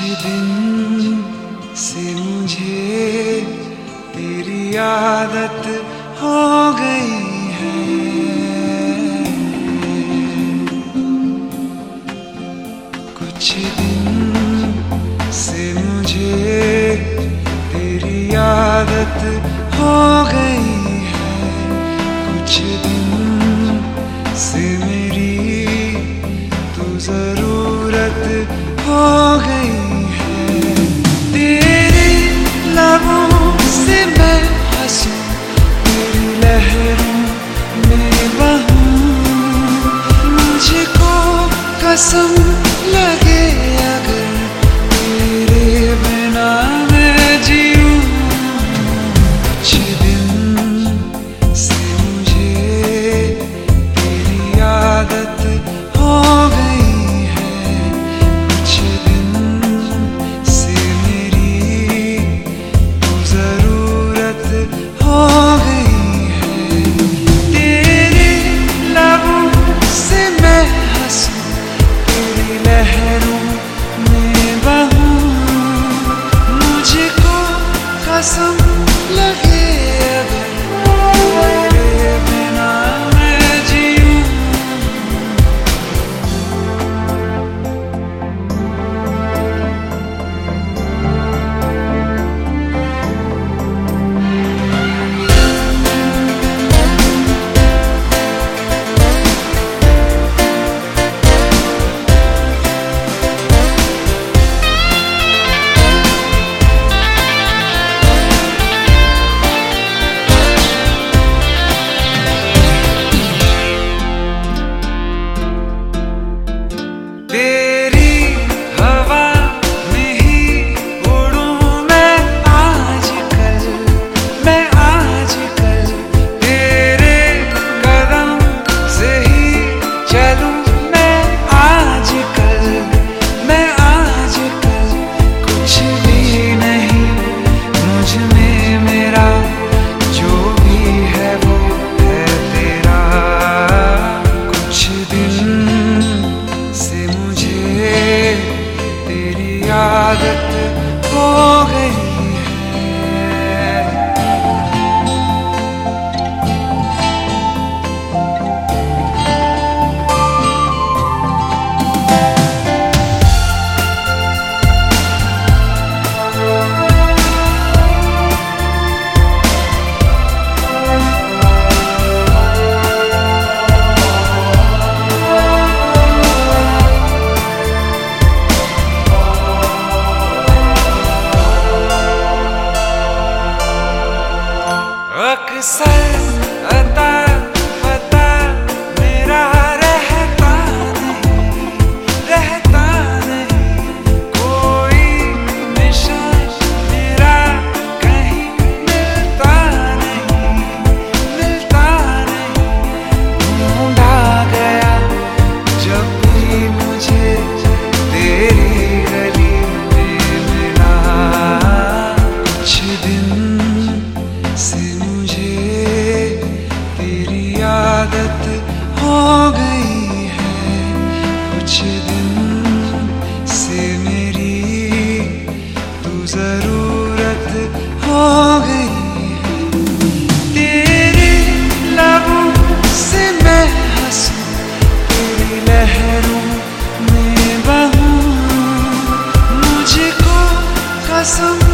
दिन से मुझे तेरी आदत हो गई है। कुछ दिन से मुझे तेरी आदत हो गई है। कुछ दिन से मेरी तू ज़रूरत हो गई பார்த்து போகையில் So.